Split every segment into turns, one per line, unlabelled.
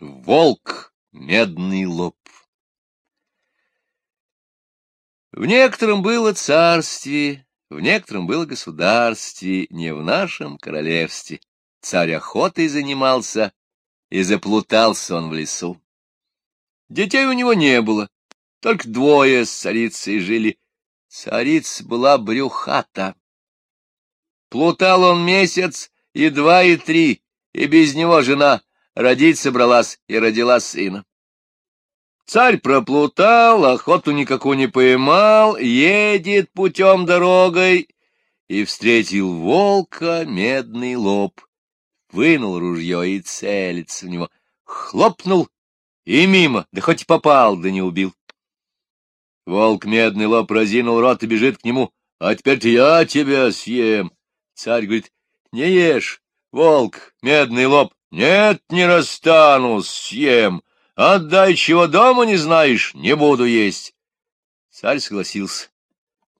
Волк — медный лоб. В некотором было царствие, в некотором было государстве, не в нашем королевстве. Царь охотой занимался, и заплутался он в лесу. Детей у него не было, только двое с царицей жили. Царица была брюхата. Плутал он месяц, и два, и три, и без него жена родить собралась и родила сына. Царь проплутал, охоту никакую не поймал, едет путем дорогой и встретил волка медный лоб. Вынул ружье и целится в него. Хлопнул и мимо, да хоть и попал, да не убил. Волк медный лоб разинул рот и бежит к нему. А теперь я тебя съем. Царь говорит, не ешь, волк, медный лоб, нет, не расстанусь, съем. Отдай, чего дома не знаешь, не буду есть. Царь согласился.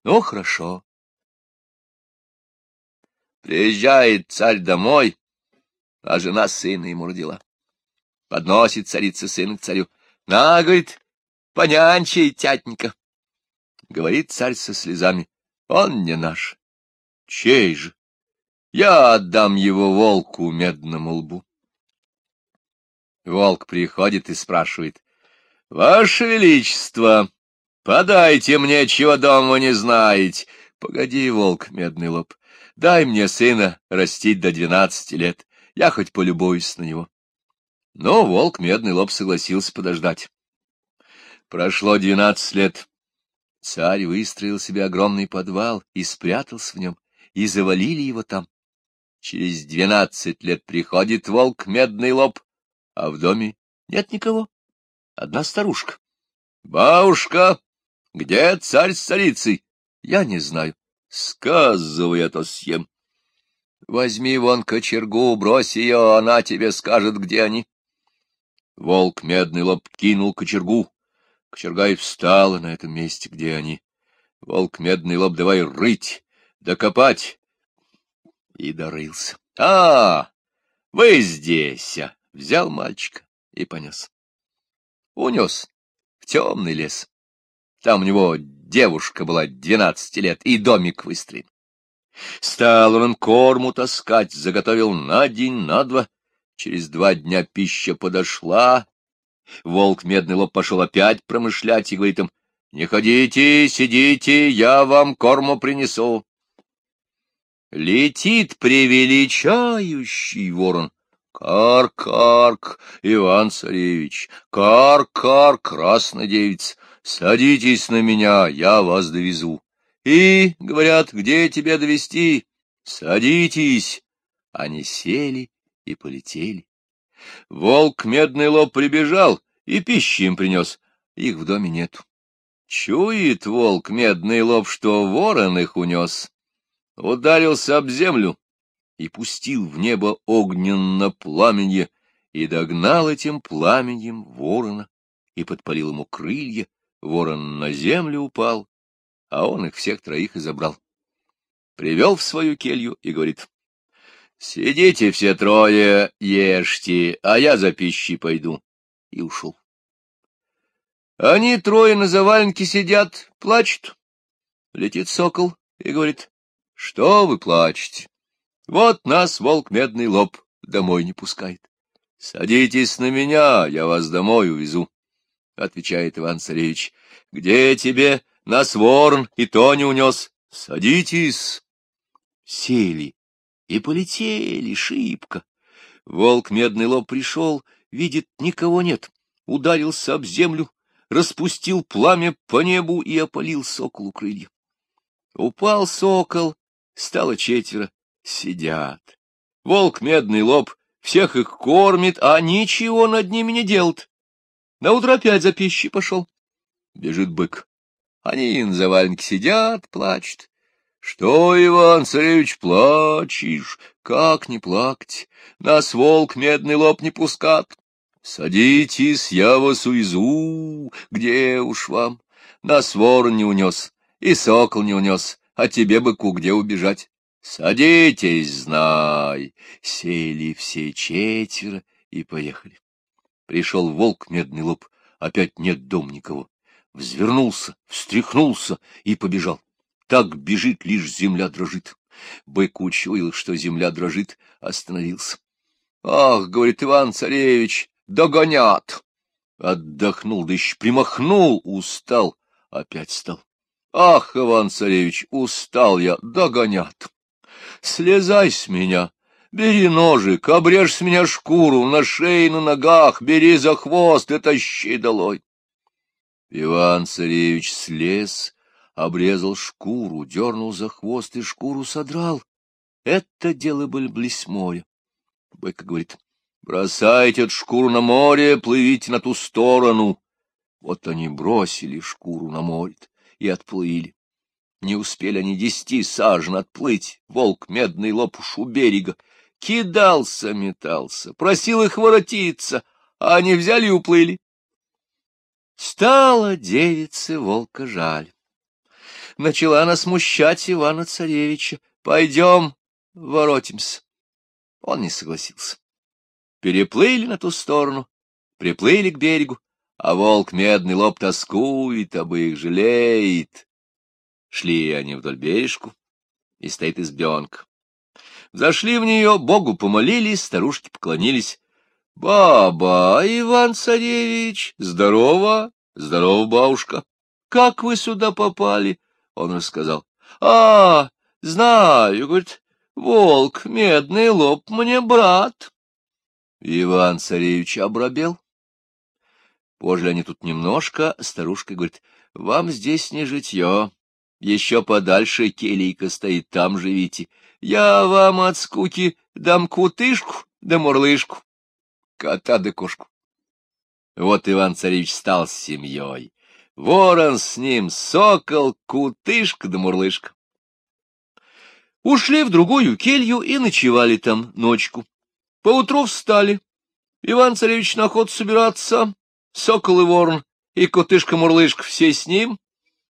Ну, хорошо. Приезжает царь домой, а жена сына ему родила. Подносит царица сына к царю. На, говорит, понянчай, тятенька. Говорит царь со слезами. Он не наш. Чей же? Я отдам его волку медному лбу. Волк приходит и спрашивает. — Ваше Величество, подайте мне, чего дома не знаете. Погоди, волк, медный лоб, дай мне сына растить до двенадцати лет. Я хоть полюбуюсь на него. Но волк, медный лоб, согласился подождать. Прошло двенадцать лет. Царь выстроил себе огромный подвал и спрятался в нем, и завалили его там. Через двенадцать лет приходит волк, медный лоб, а в доме нет никого. Одна старушка. — Бабушка, где царь с царицей? — Я не знаю. — Сказывай, а то съем. — Возьми вон кочергу, брось ее, она тебе скажет, где они. Волк медный лоб кинул кочергу. Кочерга и встала на этом месте, где они. Волк медный лоб давай рыть, докопать. И дорылся. — А, вы здесь! Взял мальчика и понес. Унес в темный лес. Там у него девушка была двенадцати лет, и домик выстроен. Стал он корму таскать, заготовил на день, на два. Через два дня пища подошла. Волк медный лоб пошел опять промышлять и говорит им, «Не ходите, сидите, я вам корму принесу». Летит превеличающий ворон, Кар-карк, Иван-царевич, кар-кар, красная девица, садитесь на меня, я вас довезу. И, говорят, где тебя довести? Садитесь. Они сели и полетели. Волк медный лоб прибежал и пищи им принес. Их в доме нету. Чует волк медный лоб, что ворон их унес. Ударился об землю, и пустил в небо огненно пламенье, и догнал этим пламенем ворона, и подпалил ему крылья, ворон на землю упал, а он их всех троих и забрал. Привел в свою келью и говорит, — Сидите все трое, ешьте, а я за пищей пойду. И ушел. Они трое на заваленке сидят, плачут. Летит сокол и говорит, — Что вы плачете? Вот нас волк медный лоб домой не пускает. — Садитесь на меня, я вас домой увезу, — отвечает Иван-царевич. — Где тебе нас ворон и то не унес? Садитесь. Сели и полетели шибко. Волк медный лоб пришел, видит, никого нет, ударился об землю, распустил пламя по небу и опалил соколу крылья. Упал сокол, стало четверо, сидят. Волк медный лоб всех их кормит, а ничего над ними не делает. Наутро опять за пищей пошел. Бежит бык. Они на заваленке сидят, плачут. Что, Иван-царевич, плачешь? Как не плакать? Нас волк медный лоб не пускат. Садитесь, я вас увезу. Где уж вам? Нас ворон не унес, и сокол не унес, а тебе, быку, где убежать? Садитесь, знай. Сели все четверо и поехали. Пришел волк медный лоб, опять нет дом никого. Взвернулся, встряхнулся и побежал. Так бежит, лишь земля дрожит. Бык учуял, что земля дрожит, остановился. — Ах, — говорит Иван-царевич, — догонят! Отдохнул, да еще примахнул, устал, опять стал. — Ах, Иван-царевич, устал я, догонят! Слезай с меня, бери ножик, обрежь с меня шкуру на шее на ногах, бери за хвост и тащи долой. Иван-царевич слез, обрезал шкуру, дернул за хвост и шкуру содрал. Это дело было близ моря. Быка говорит, бросайте эту шкуру на море, плывите на ту сторону. Вот они бросили шкуру на море и отплыли. Не успели они десяти сажен отплыть, волк медный лоб уж у берега. Кидался, метался, просил их воротиться, а они взяли и уплыли. Стало девице волка жаль. Начала она смущать Ивана-царевича. Пойдем, воротимся. Он не согласился. Переплыли на ту сторону, приплыли к берегу, а волк медный лоб тоскует, об их жалеет. Шли они вдоль бережку, и стоит избенка. Зашли в нее, Богу помолились, старушки поклонились. — Баба, Иван-царевич, здорово, здорово, бабушка. Как вы сюда попали? Он рассказал. — А, знаю, — говорит, — волк, медный лоб, мне брат. Иван-царевич обрабел. Пожили они тут немножко, старушка говорит, — вам здесь не житье. Еще подальше келейка стоит, там живите. Я вам от скуки дам кутышку да мурлышку, кота да кошку. Вот Иван-царевич стал с семьей. Ворон с ним, сокол, кутышка да мурлышка. Ушли в другую келью и ночевали там ночку. Поутру встали. Иван-царевич на охоту собираться, сокол и ворон, и кутышка-мурлышка все с ним,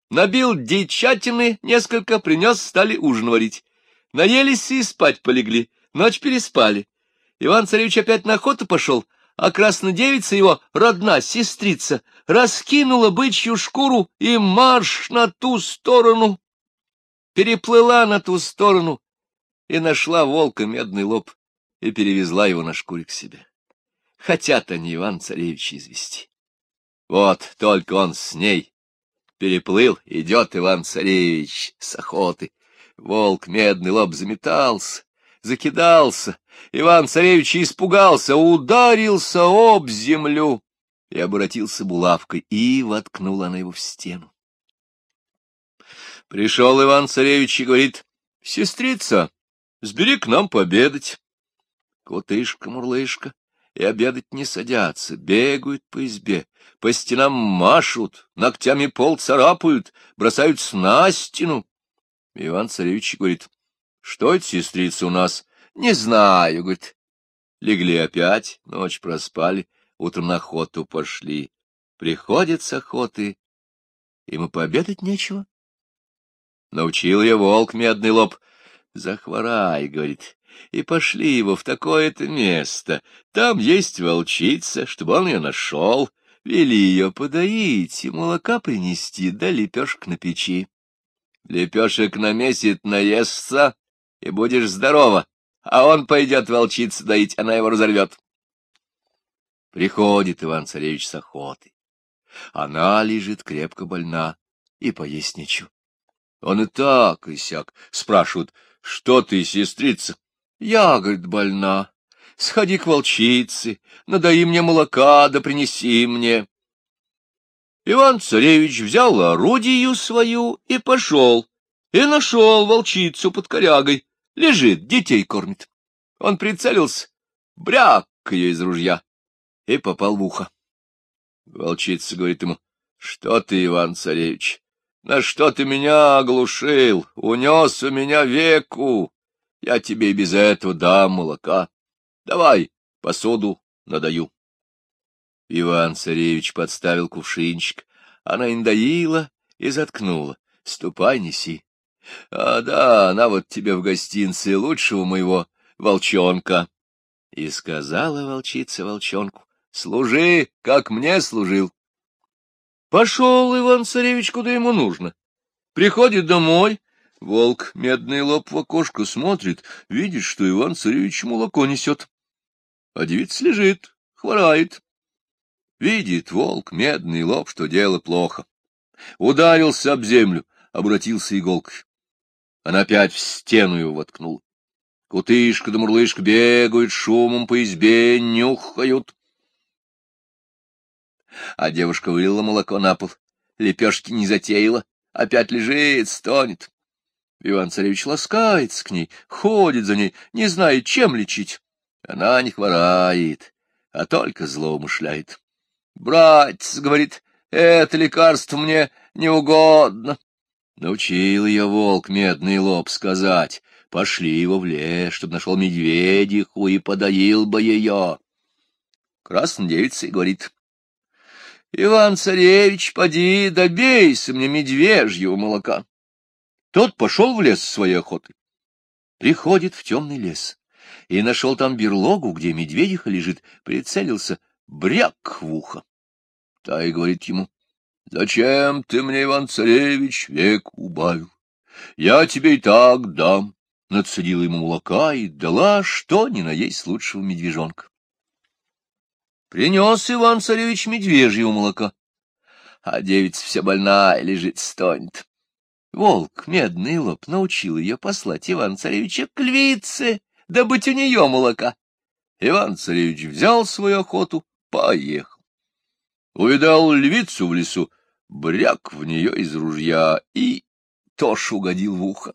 Набил дичатины несколько, принес, стали ужин варить. Наелись и спать полегли, ночь переспали. Иван-царевич опять на охоту пошел, а краснодевица его, родна, сестрица, раскинула бычью шкуру и марш на ту сторону. Переплыла на ту сторону и нашла волка медный лоб и перевезла его на шкуре к себе. Хотят они Иван-царевича извести. Вот только он с ней переплыл, идет Иван-царевич с охоты. Волк медный лоб заметался, закидался. Иван-царевич испугался, ударился об землю и обратился булавкой, и воткнула она его в стену. Пришел Иван-царевич и говорит, — Сестрица, сбери к нам пообедать. Котышка-мурлышка и обедать не садятся, бегают по избе, по стенам машут, ногтями пол царапают, бросают на стену. Иван-царевич говорит, — Что это, сестрица, у нас? — Не знаю, — говорит. Легли опять, ночь проспали, утром на охоту пошли. Приходят с охоты, ему пообедать нечего. Научил я волк медный лоб. Захворай, — говорит, и пошли его в такое-то место. Там есть волчица, чтобы он ее нашел. Вели ее подоить и молока принести, да лепешек на печи. Лепешек намесит, наестся, и будешь здорова, а он пойдет волчицу доить, она его разорвет. Приходит Иван-царевич с охоты. Она лежит крепко больна, и поесть нечего. Он и так, и сяк. Спрашивают, что ты, сестрица? Я, говорит, больна. Сходи к волчице, надай мне молока, да принеси мне. Иван-царевич взял орудию свою и пошел, и нашел волчицу под корягой. Лежит, детей кормит. Он прицелился, бряк ее из ружья, и попал в ухо. Волчица говорит ему, — Что ты, Иван-царевич, на что ты меня оглушил, унес у меня веку? Я тебе и без этого дам молока. Давай посуду надаю. Иван-царевич подставил кувшинчик. Она и надоила и заткнула. Ступай, неси. А да, она вот тебе в гостинце лучшего моего волчонка. И сказала волчица волчонку, служи, как мне служил. Пошел Иван-царевич, куда ему нужно. Приходит домой, волк медный лоб в окошко смотрит, видит, что Иван-царевич молоко несет. А девица лежит, хворает. Видит волк медный лоб, что дело плохо. Ударился об землю, обратился иголкой. Она опять в стену его воткнула. Кутышка да мурлышка бегают, шумом по избе нюхают. А девушка вылила молоко на пол, лепешки не затеяла, опять лежит, стонет. Иван-царевич ласкается к ней, ходит за ней, не знает, чем лечить. Она не хворает, а только злоумышляет. — Братец, — говорит, — это лекарство мне не угодно. Научил ее волк медный лоб сказать. Пошли его в лес, чтобы нашел медведиху и подоил бы ее. Красная девица и говорит. — Иван-царевич, поди, добейся мне медвежьего молока. Тот пошел в лес своей охотой. Приходит в темный лес и нашел там берлогу, где медведиха лежит, прицелился, бряк в ухо. Та и говорит ему, — Зачем ты мне, Иван-царевич, век убавил? Я тебе и так дам. Нацедила ему молока и дала, что ни на есть лучшего медвежонка. Принес Иван-царевич медвежьего молока, а девица вся больная лежит, стонет. Волк, медный лоб, научил ее послать Иван-царевича к львице, добыть у нее молока. Иван-царевич взял свою охоту, поехал. Увидал львицу в лесу, бряк в нее из ружья и тоже угодил в ухо.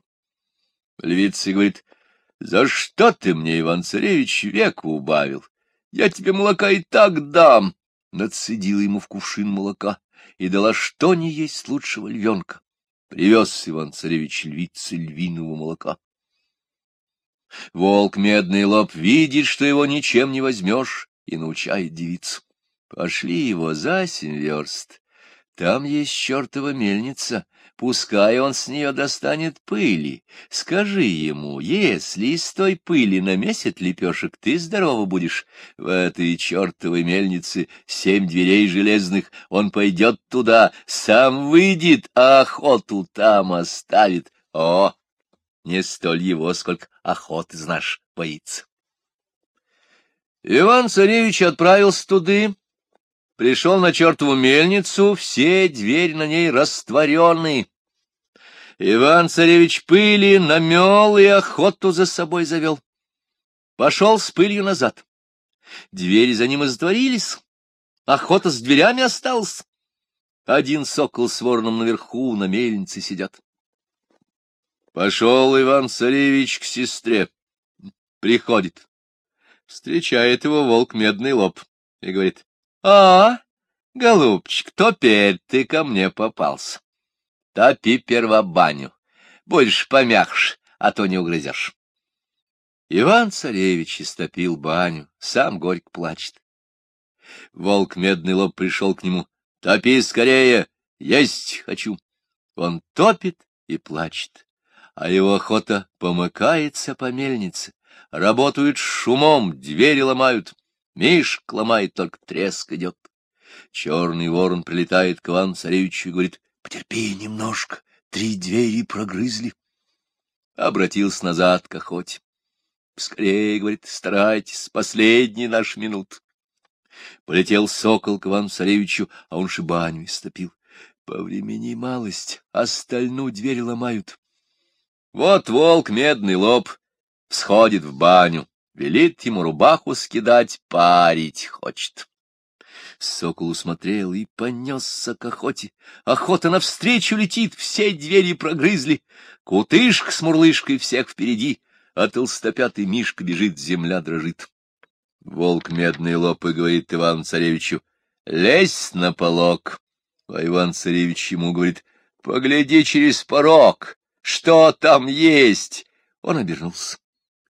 Львица говорит, — За что ты мне, Иван-царевич, веку убавил? Я тебе молока и так дам. Нацедила ему в кувшин молока и дала что ни есть лучшего львенка. Привез Иван-царевич львице львиного молока. Волк медный лоб видит, что его ничем не возьмешь, и научает девицу. Пошли его за семь верст. Там есть чертова мельница, пускай он с нее достанет пыли. Скажи ему, если из той пыли намесит лепешек, ты здорово будешь. В этой чертовой мельнице семь дверей железных, он пойдет туда, сам выйдет, а охоту там оставит. О, не столь его, сколько охоты, знаешь, боится. Иван-царевич отправился туды, пришел на чертову мельницу, все двери на ней растворенные. Иван-царевич пыли намел и охоту за собой завел. Пошел с пылью назад. Двери за ним изотворились, охота с дверями осталась. Один сокол с вороном наверху на мельнице сидят. Пошел Иван-царевич к сестре. Приходит. Встречает его волк медный лоб и говорит, — А, голубчик, теперь ты ко мне попался. Топи перво баню, будешь помягче, а то не угрызешь. Иван-царевич истопил баню, сам горько плачет. Волк медный лоб пришел к нему. — Топи скорее, есть хочу. Он топит и плачет а его охота помыкается по мельнице, работают шумом, двери ломают, Мишк ломает, только треск идет. Черный ворон прилетает к Ивану Царевичу и говорит, — Потерпи немножко, три двери прогрызли. Обратился назад к охоте. — Скорее, — говорит, — старайтесь, последний наш минут. Полетел сокол к Ивану Царевичу, а он шибаню истопил. По времени малость, остальную дверь ломают. Вот волк медный лоб сходит в баню, велит ему рубаху скидать, парить хочет. Сокол усмотрел и понесся к охоте. Охота навстречу летит, все двери прогрызли. Кутышка с мурлышкой всех впереди, а толстопятый Мишка бежит, земля дрожит. Волк медный лоб и говорит Ивану-царевичу, — лезь на полог. А Иван-царевич ему говорит, — погляди через порог, что там есть? Он обернулся.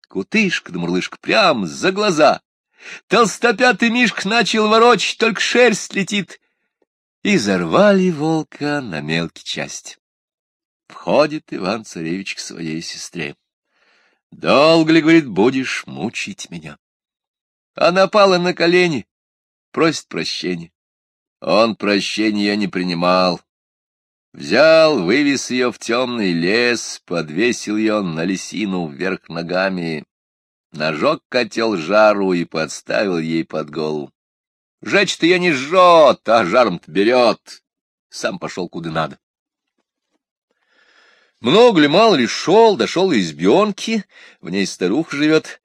Кутышка да мурлышка прям за глаза. Толстопятый Мишка начал ворочать, только шерсть летит. И зарвали волка на мелкие части. Входит Иван-царевич к своей сестре. Долго ли, говорит, будешь мучить меня? Она пала на колени, просит прощения. Он прощения не принимал. Взял, вывез ее в темный лес, подвесил ее на лисину вверх ногами, нажег котел жару и подставил ей под голову. Жечь-то я не жжет, а жаром-то берет. Сам пошел куда надо. Много ли, мало ли, шел, дошел из избенки, в ней старуха живет.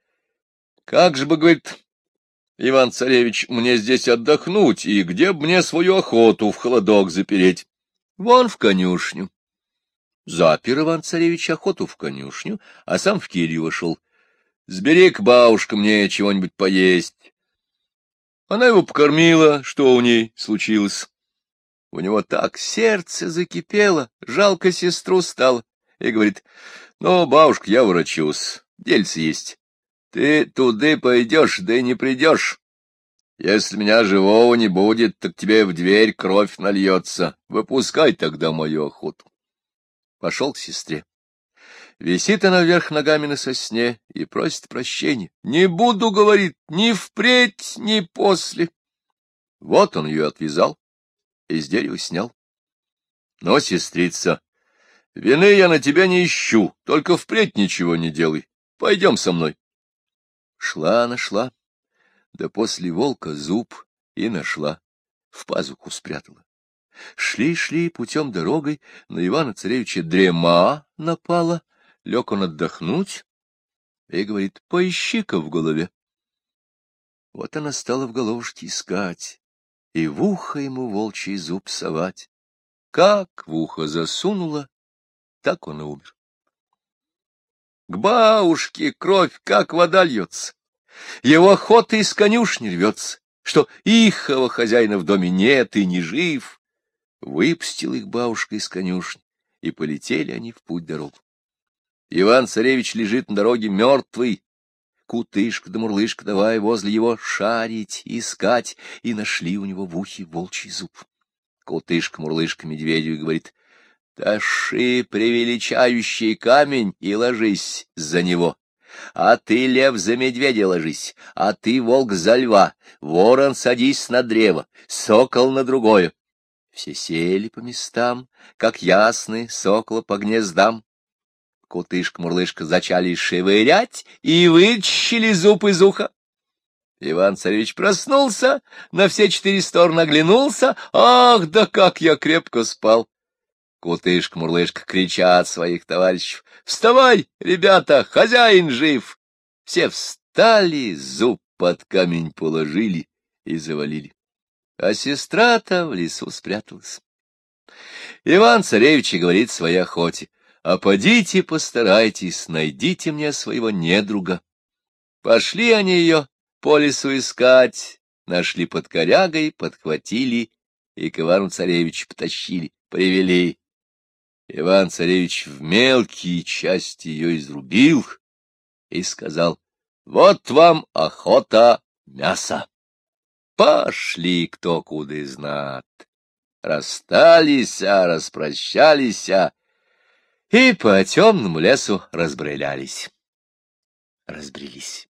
Как же бы, говорит, Иван-царевич, мне здесь отдохнуть, и где б мне свою охоту в холодок запереть? Вон в конюшню. Запер Иван-царевич охоту в конюшню, а сам в келью вошел. Сбери-ка, бабушка, мне чего-нибудь поесть. Она его покормила, что у ней случилось. У него так сердце закипело, жалко сестру стало, и говорит, ну, бабушка, я ворочусь, дельце есть. Ты туды пойдешь, да и не придешь. Если меня живого не будет, так тебе в дверь кровь нальется. Выпускай тогда мою охоту. Пошел к сестре. Висит она вверх ногами на сосне и просит прощения. Не буду, говорит, ни впредь, ни после. Вот он ее отвязал, из дерева снял. Но, сестрица, вины я на тебя не ищу, только впредь ничего не делай. Пойдем со мной. Шла она, шла, да после волка зуб и нашла, в пазуху спрятала. Шли-шли путем дорогой, на Ивана-Царевича дрема напала, лег он отдохнуть и говорит, поищи-ка в голове. Вот она стала в головушке искать и в ухо ему волчий зуб совать. Как в ухо засунула, так он и умер. К бабушке кровь, как вода льется. Его охота из конюшни рвется, что ихого хозяина в доме нет и не жив. Выпустил их бабушка из конюшни, и полетели они в путь дорогу. Иван-царевич лежит на дороге мертвый. Кутышка да мурлышка давай возле его шарить, искать, и нашли у него в ухе волчий зуб. Кутышка-мурлышка медведю говорит — Таши превеличающий камень и ложись за него. А ты, лев, за медведя ложись, а ты, волк, за льва, ворон, садись на древо, сокол на другое. Все сели по местам, как ясны сокола по гнездам. Кутышка-мурлышка зачали шевырять и вытащили зуб из уха. Иван-царевич проснулся, на все четыре стороны оглянулся. Ах, да как я крепко спал! Кутышка-мурлышка кричат своих товарищев. «Вставай, ребята, хозяин жив!» Все встали, зуб под камень положили и завалили. А сестра-то в лесу спряталась. Иван-царевич говорит своей охоте. «А подите, постарайтесь, найдите мне своего недруга». Пошли они ее по лесу искать, нашли под корягой, подхватили и к Ивану-царевичу потащили, привели. Иван-царевич в мелкие части ее изрубил и сказал, «Вот вам охота мяса. Пошли кто куда знат. Расстались, а распрощались, а и по темному лесу разбрелялись, разбрелись.